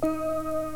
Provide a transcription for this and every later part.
Música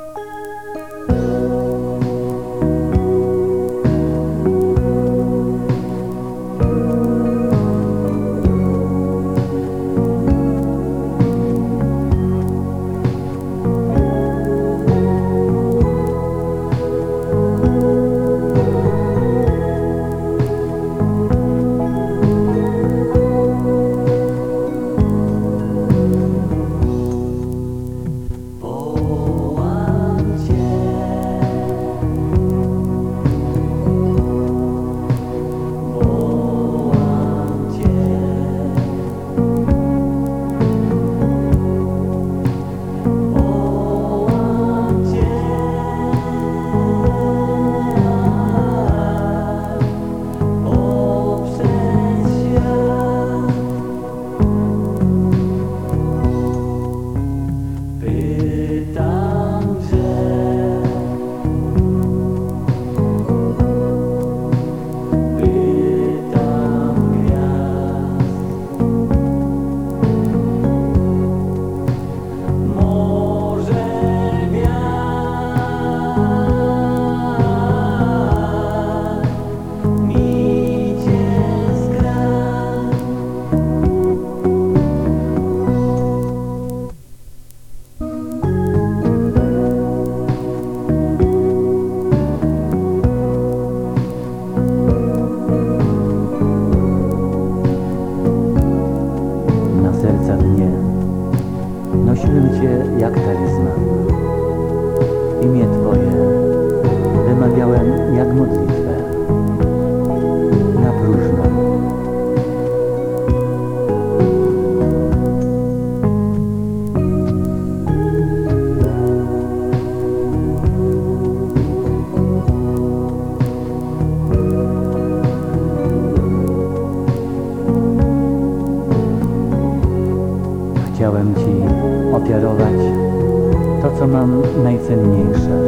Prosiłbym Cię jak talizman. chciałem Ci ofiarować to, co mam najcenniejsze.